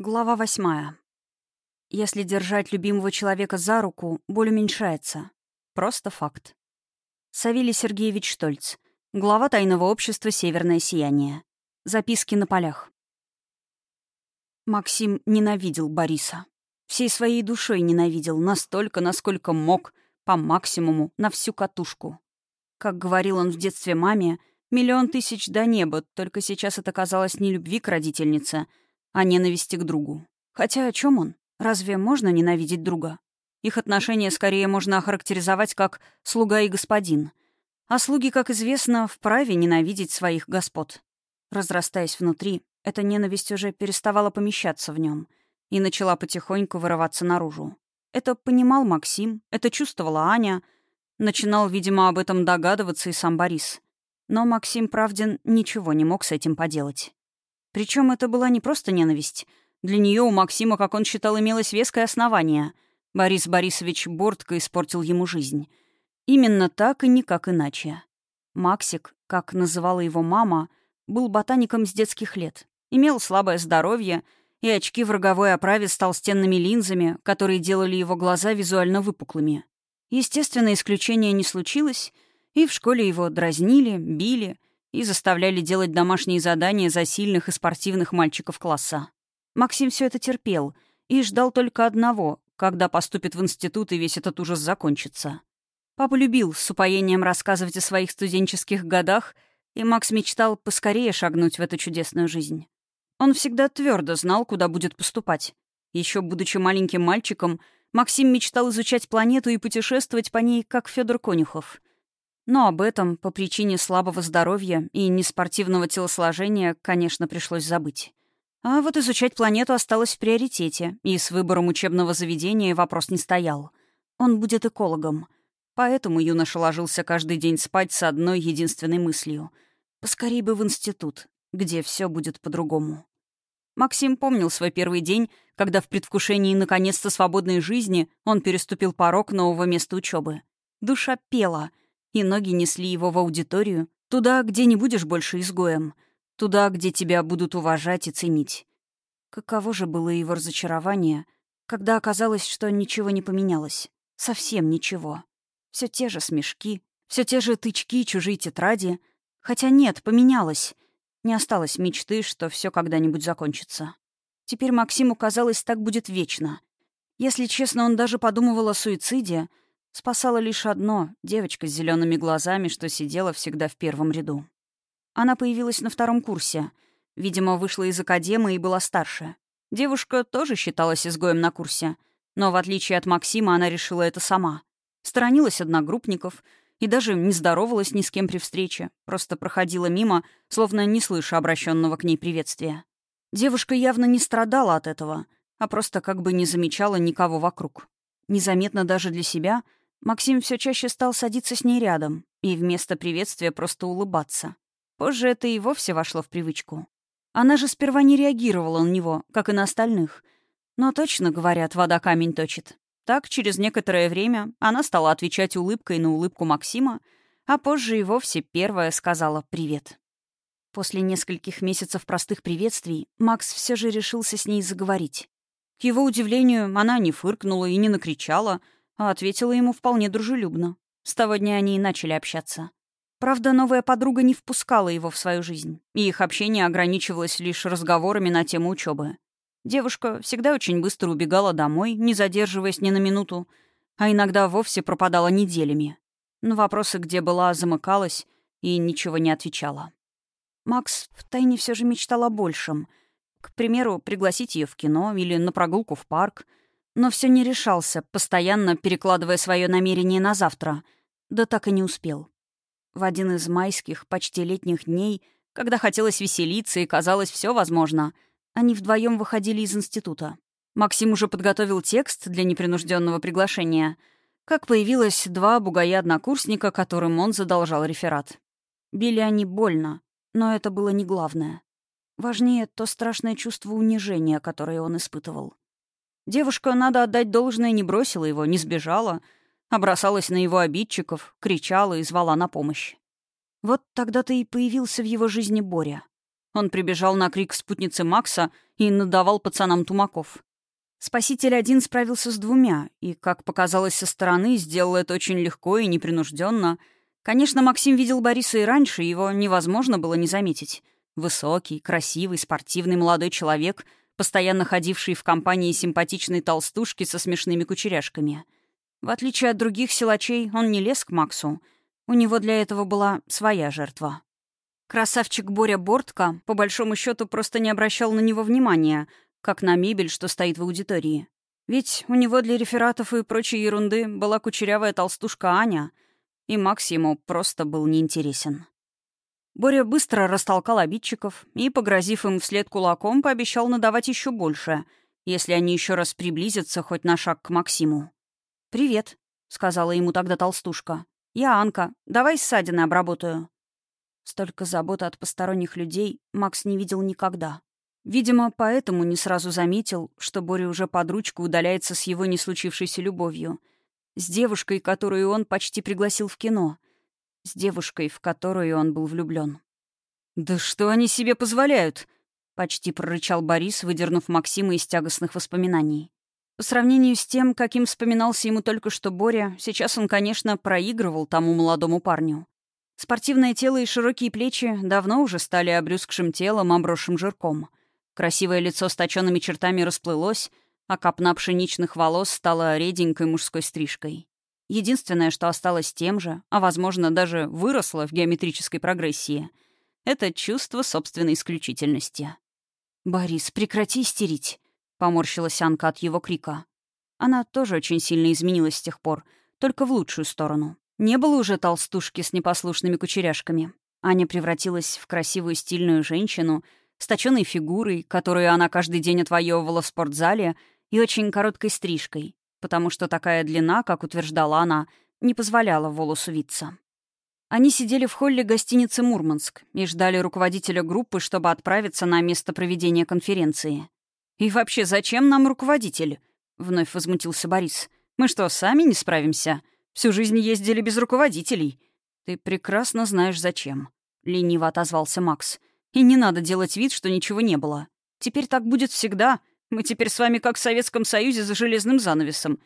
Глава восьмая. Если держать любимого человека за руку, боль уменьшается. Просто факт. Савелий Сергеевич Штольц. Глава тайного общества «Северное сияние». Записки на полях. Максим ненавидел Бориса. Всей своей душой ненавидел, настолько, насколько мог, по максимуму, на всю катушку. Как говорил он в детстве маме, миллион тысяч до неба, только сейчас это казалось не любви к родительнице — а ненависти к другу. Хотя о чем он? Разве можно ненавидеть друга? Их отношения скорее можно охарактеризовать как «слуга и господин». А слуги, как известно, вправе ненавидеть своих господ. Разрастаясь внутри, эта ненависть уже переставала помещаться в нем и начала потихоньку вырываться наружу. Это понимал Максим, это чувствовала Аня. Начинал, видимо, об этом догадываться и сам Борис. Но Максим Правдин ничего не мог с этим поделать. Причем это была не просто ненависть. Для нее у Максима, как он считал, имелось веское основание. Борис Борисович Бортко испортил ему жизнь. Именно так и никак иначе. Максик, как называла его мама, был ботаником с детских лет. Имел слабое здоровье, и очки в роговой оправе с толстенными линзами, которые делали его глаза визуально выпуклыми. Естественно, исключения не случилось, и в школе его дразнили, били — и заставляли делать домашние задания за сильных и спортивных мальчиков класса. Максим все это терпел и ждал только одного, когда поступит в институт и весь этот ужас закончится. Папа любил с упоением рассказывать о своих студенческих годах, и Макс мечтал поскорее шагнуть в эту чудесную жизнь. Он всегда твердо знал, куда будет поступать. Еще будучи маленьким мальчиком, Максим мечтал изучать планету и путешествовать по ней, как Федор Конюхов. Но об этом по причине слабого здоровья и неспортивного телосложения, конечно, пришлось забыть. А вот изучать планету осталось в приоритете, и с выбором учебного заведения вопрос не стоял. Он будет экологом. Поэтому юноша ложился каждый день спать с одной единственной мыслью. Поскорей бы в институт, где все будет по-другому. Максим помнил свой первый день, когда в предвкушении наконец-то свободной жизни он переступил порог нового места учебы. Душа пела — и ноги несли его в аудиторию, туда, где не будешь больше изгоем, туда, где тебя будут уважать и ценить. Каково же было его разочарование, когда оказалось, что ничего не поменялось. Совсем ничего. Все те же смешки, все те же тычки, чужие тетради. Хотя нет, поменялось. Не осталось мечты, что все когда-нибудь закончится. Теперь Максиму казалось, так будет вечно. Если честно, он даже подумывал о суициде — Спасало лишь одно — девочка с зелеными глазами, что сидела всегда в первом ряду. Она появилась на втором курсе. Видимо, вышла из академии и была старше. Девушка тоже считалась изгоем на курсе, но, в отличие от Максима, она решила это сама. Сторонилась одногруппников и даже не здоровалась ни с кем при встрече, просто проходила мимо, словно не слыша обращенного к ней приветствия. Девушка явно не страдала от этого, а просто как бы не замечала никого вокруг. Незаметно даже для себя — Максим все чаще стал садиться с ней рядом и вместо приветствия просто улыбаться. Позже это и вовсе вошло в привычку. Она же сперва не реагировала на него, как и на остальных. Но точно, говорят, вода камень точит. Так, через некоторое время она стала отвечать улыбкой на улыбку Максима, а позже и вовсе первая сказала «привет». После нескольких месяцев простых приветствий Макс все же решился с ней заговорить. К его удивлению, она не фыркнула и не накричала — а ответила ему вполне дружелюбно. С того дня они и начали общаться. Правда, новая подруга не впускала его в свою жизнь, и их общение ограничивалось лишь разговорами на тему учебы. Девушка всегда очень быстро убегала домой, не задерживаясь ни на минуту, а иногда вовсе пропадала неделями. На вопросы, где была, замыкалась и ничего не отвечала. Макс втайне все же мечтал о большем. К примеру, пригласить ее в кино или на прогулку в парк — но все не решался, постоянно перекладывая свое намерение на завтра. Да так и не успел. В один из майских, почти летних дней, когда хотелось веселиться и казалось все возможно, они вдвоем выходили из института. Максим уже подготовил текст для непринужденного приглашения, как появилось два бугая-однокурсника, которым он задолжал реферат. Били они больно, но это было не главное. Важнее то страшное чувство унижения, которое он испытывал. Девушка, надо отдать должное, не бросила его, не сбежала, а бросалась на его обидчиков, кричала и звала на помощь. Вот тогда-то и появился в его жизни Боря. Он прибежал на крик спутницы Макса и надавал пацанам тумаков. Спаситель один справился с двумя, и, как показалось со стороны, сделал это очень легко и непринужденно. Конечно, Максим видел Бориса и раньше, его невозможно было не заметить. Высокий, красивый, спортивный молодой человек, постоянно ходивший в компании симпатичной толстушки со смешными кучеряшками. В отличие от других силачей, он не лез к Максу. У него для этого была своя жертва. Красавчик Боря Бортко, по большому счету, просто не обращал на него внимания, как на мебель, что стоит в аудитории. Ведь у него для рефератов и прочей ерунды была кучерявая толстушка Аня, и Макс ему просто был неинтересен. Боря быстро растолкал обидчиков и, погрозив им вслед кулаком, пообещал надавать еще больше, если они еще раз приблизятся хоть на шаг к Максиму. «Привет», — сказала ему тогда толстушка. «Я Анка. Давай ссадины обработаю». Столько заботы от посторонних людей Макс не видел никогда. Видимо, поэтому не сразу заметил, что Боря уже под ручку удаляется с его не случившейся любовью. С девушкой, которую он почти пригласил в кино. С девушкой, в которую он был влюблен. «Да что они себе позволяют?» — почти прорычал Борис, выдернув Максима из тягостных воспоминаний. По сравнению с тем, каким вспоминался ему только что Боря, сейчас он, конечно, проигрывал тому молодому парню. Спортивное тело и широкие плечи давно уже стали обрюзгшим телом, обросшим жирком. Красивое лицо с точенными чертами расплылось, а копна пшеничных волос стала реденькой мужской стрижкой. Единственное, что осталось тем же, а, возможно, даже выросло в геометрической прогрессии — это чувство собственной исключительности. «Борис, прекрати истерить!» — поморщилась Анка от его крика. Она тоже очень сильно изменилась с тех пор, только в лучшую сторону. Не было уже толстушки с непослушными кучеряшками. Аня превратилась в красивую стильную женщину с точенной фигурой, которую она каждый день отвоевывала в спортзале, и очень короткой стрижкой, потому что такая длина, как утверждала она, не позволяла волосу виться. Они сидели в холле гостиницы «Мурманск» и ждали руководителя группы, чтобы отправиться на место проведения конференции. «И вообще, зачем нам руководитель?» — вновь возмутился Борис. «Мы что, сами не справимся? Всю жизнь ездили без руководителей». «Ты прекрасно знаешь, зачем», — лениво отозвался Макс. «И не надо делать вид, что ничего не было. Теперь так будет всегда. Мы теперь с вами как в Советском Союзе за железным занавесом.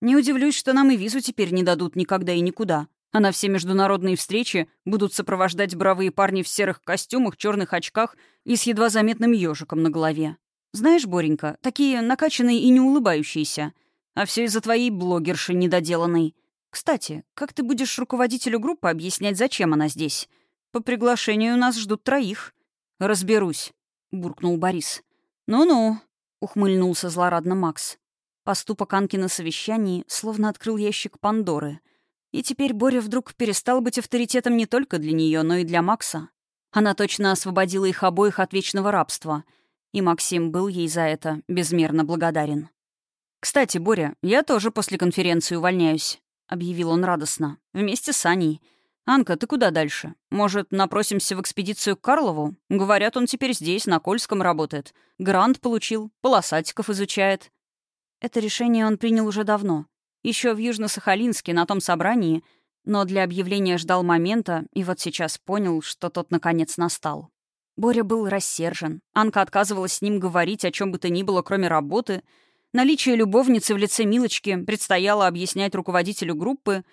Не удивлюсь, что нам и визу теперь не дадут никогда и никуда. А на все международные встречи будут сопровождать бравые парни в серых костюмах, черных очках и с едва заметным ежиком на голове. Знаешь, Боренька, такие накачанные и не улыбающиеся. А все из-за твоей блогерши недоделанной. Кстати, как ты будешь руководителю группы объяснять, зачем она здесь? По приглашению нас ждут троих. Разберусь, буркнул Борис. Ну-ну, ухмыльнулся злорадно Макс. Поступок Анки на совещании словно открыл ящик Пандоры. И теперь Боря вдруг перестал быть авторитетом не только для нее, но и для Макса. Она точно освободила их обоих от вечного рабства — и Максим был ей за это безмерно благодарен. «Кстати, Боря, я тоже после конференции увольняюсь», — объявил он радостно. «Вместе с Аней. Анка, ты куда дальше? Может, напросимся в экспедицию к Карлову? Говорят, он теперь здесь, на Кольском работает. Грант получил, полосатиков изучает». Это решение он принял уже давно. Еще в Южно-Сахалинске, на том собрании, но для объявления ждал момента, и вот сейчас понял, что тот наконец настал. Боря был рассержен. Анка отказывалась с ним говорить о чем бы то ни было, кроме работы. Наличие любовницы в лице Милочки предстояло объяснять руководителю группы.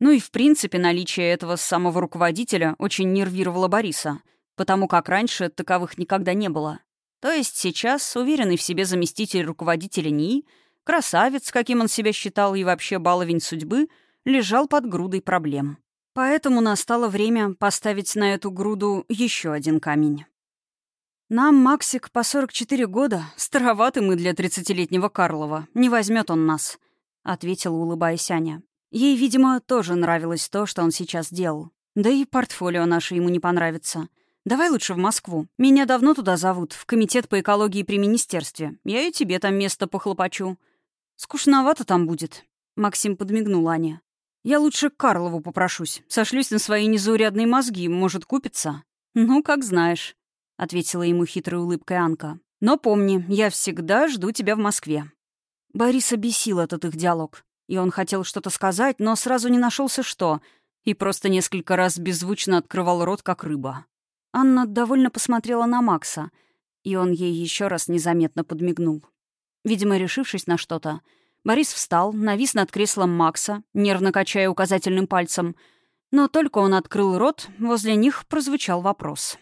Ну и, в принципе, наличие этого самого руководителя очень нервировало Бориса, потому как раньше таковых никогда не было. То есть сейчас уверенный в себе заместитель руководителя НИИ, красавец, каким он себя считал, и вообще баловень судьбы, лежал под грудой проблем. Поэтому настало время поставить на эту груду еще один камень. «Нам, Максик, по 44 года. Староваты мы для тридцатилетнего Карлова. Не возьмет он нас», — ответила, улыбаясь Аня. Ей, видимо, тоже нравилось то, что он сейчас делал. Да и портфолио наше ему не понравится. Давай лучше в Москву. Меня давно туда зовут, в комитет по экологии при министерстве. Я и тебе там место похлопочу. Скучновато там будет. Максим подмигнул Ане. Я лучше к Карлову попрошусь. Сошлюсь на свои незаурядные мозги, может, купится. Ну, как знаешь. — ответила ему хитрой улыбкой Анка. «Но помни, я всегда жду тебя в Москве». Бориса бесил этот их диалог. И он хотел что-то сказать, но сразу не нашелся что, и просто несколько раз беззвучно открывал рот, как рыба. Анна довольно посмотрела на Макса, и он ей еще раз незаметно подмигнул. Видимо, решившись на что-то, Борис встал, навис над креслом Макса, нервно качая указательным пальцем, но только он открыл рот, возле них прозвучал вопрос.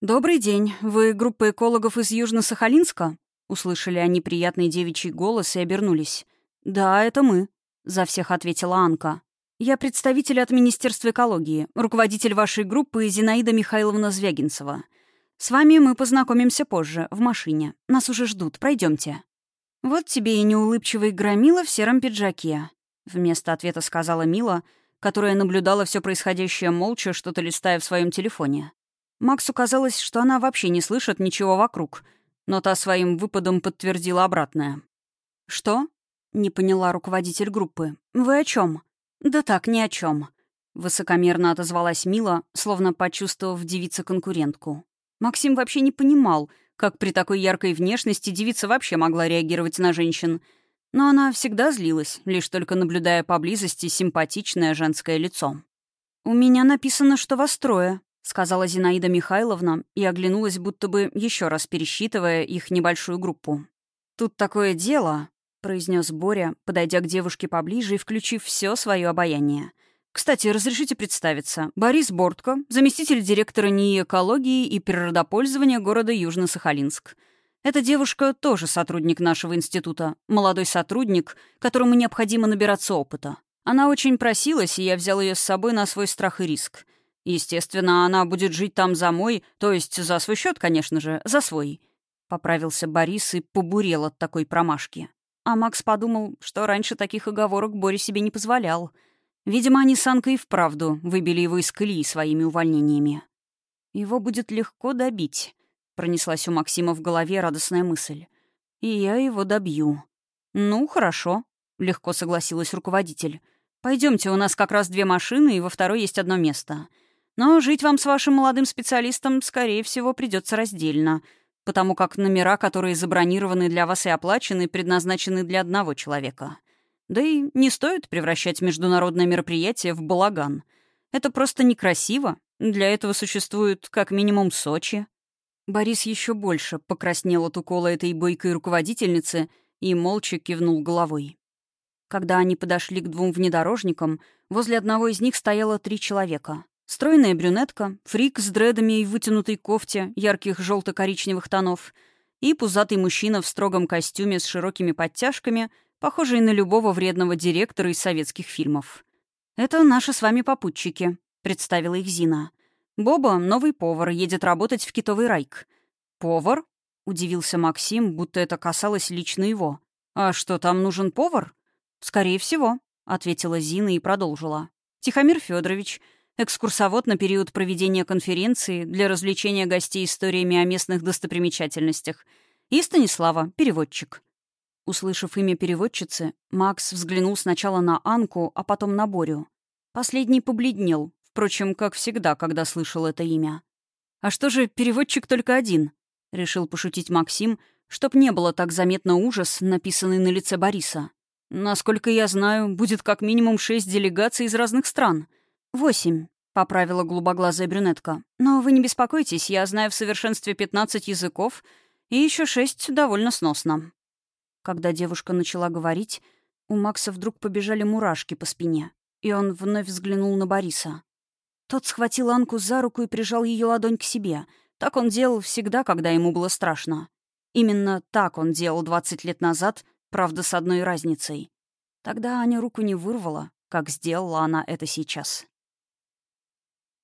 «Добрый день. Вы группа экологов из Южно-Сахалинска?» Услышали они приятный девичий голос и обернулись. «Да, это мы», — за всех ответила Анка. «Я представитель от Министерства экологии, руководитель вашей группы Зинаида Михайловна Звягинцева. С вами мы познакомимся позже, в машине. Нас уже ждут, пройдемте. «Вот тебе и неулыбчивый громила в сером пиджаке», — вместо ответа сказала Мила, которая наблюдала все происходящее молча, что-то листая в своем телефоне. Максу казалось, что она вообще не слышит ничего вокруг, но та своим выпадом подтвердила обратное. «Что?» — не поняла руководитель группы. «Вы о чем? «Да так, ни о чем. Высокомерно отозвалась Мила, словно почувствовав девица-конкурентку. Максим вообще не понимал, как при такой яркой внешности девица вообще могла реагировать на женщин. Но она всегда злилась, лишь только наблюдая поблизости симпатичное женское лицо. «У меня написано, что вас трое», — сказала Зинаида Михайловна и оглянулась, будто бы еще раз пересчитывая их небольшую группу. «Тут такое дело», произнес Боря, подойдя к девушке поближе и включив все свое обаяние. «Кстати, разрешите представиться. Борис Бортко, заместитель директора НИИ экологии и природопользования города Южно-Сахалинск. Эта девушка тоже сотрудник нашего института, молодой сотрудник, которому необходимо набираться опыта. Она очень просилась, и я взял ее с собой на свой страх и риск. Естественно, она будет жить там за мой, то есть за свой счет, конечно же, за свой». Поправился Борис и побурел от такой промашки. А Макс подумал, что раньше таких оговорок Боря себе не позволял. Видимо, они с Анкой и вправду выбили его из колеи своими увольнениями. «Его будет легко добить», — пронеслась у Максима в голове радостная мысль. «И я его добью». «Ну, хорошо», — легко согласилась руководитель. Пойдемте, у нас как раз две машины, и во второй есть одно место. Но жить вам с вашим молодым специалистом, скорее всего, придется раздельно потому как номера, которые забронированы для вас и оплачены, предназначены для одного человека. Да и не стоит превращать международное мероприятие в балаган. Это просто некрасиво. Для этого существует как минимум Сочи. Борис еще больше покраснел от укола этой бойкой руководительницы и молча кивнул головой. Когда они подошли к двум внедорожникам, возле одного из них стояло три человека. Стройная брюнетка, фрик с дредами и вытянутой кофте ярких желто-коричневых тонов и пузатый мужчина в строгом костюме с широкими подтяжками, похожий на любого вредного директора из советских фильмов. «Это наши с вами попутчики», — представила их Зина. «Боба — новый повар, едет работать в китовый райк». «Повар?» — удивился Максим, будто это касалось лично его. «А что, там нужен повар?» «Скорее всего», — ответила Зина и продолжила. «Тихомир Федорович экскурсовод на период проведения конференции для развлечения гостей историями о местных достопримечательностях, и Станислава, переводчик. Услышав имя переводчицы, Макс взглянул сначала на Анку, а потом на Борю. Последний побледнел, впрочем, как всегда, когда слышал это имя. «А что же, переводчик только один?» — решил пошутить Максим, чтоб не было так заметно ужас, написанный на лице Бориса. «Насколько я знаю, будет как минимум шесть делегаций из разных стран — «Восемь», — поправила голубоглазая брюнетка. «Но вы не беспокойтесь, я знаю в совершенстве пятнадцать языков, и еще шесть довольно сносно». Когда девушка начала говорить, у Макса вдруг побежали мурашки по спине, и он вновь взглянул на Бориса. Тот схватил Анку за руку и прижал ее ладонь к себе. Так он делал всегда, когда ему было страшно. Именно так он делал двадцать лет назад, правда, с одной разницей. Тогда Аня руку не вырвала, как сделала она это сейчас.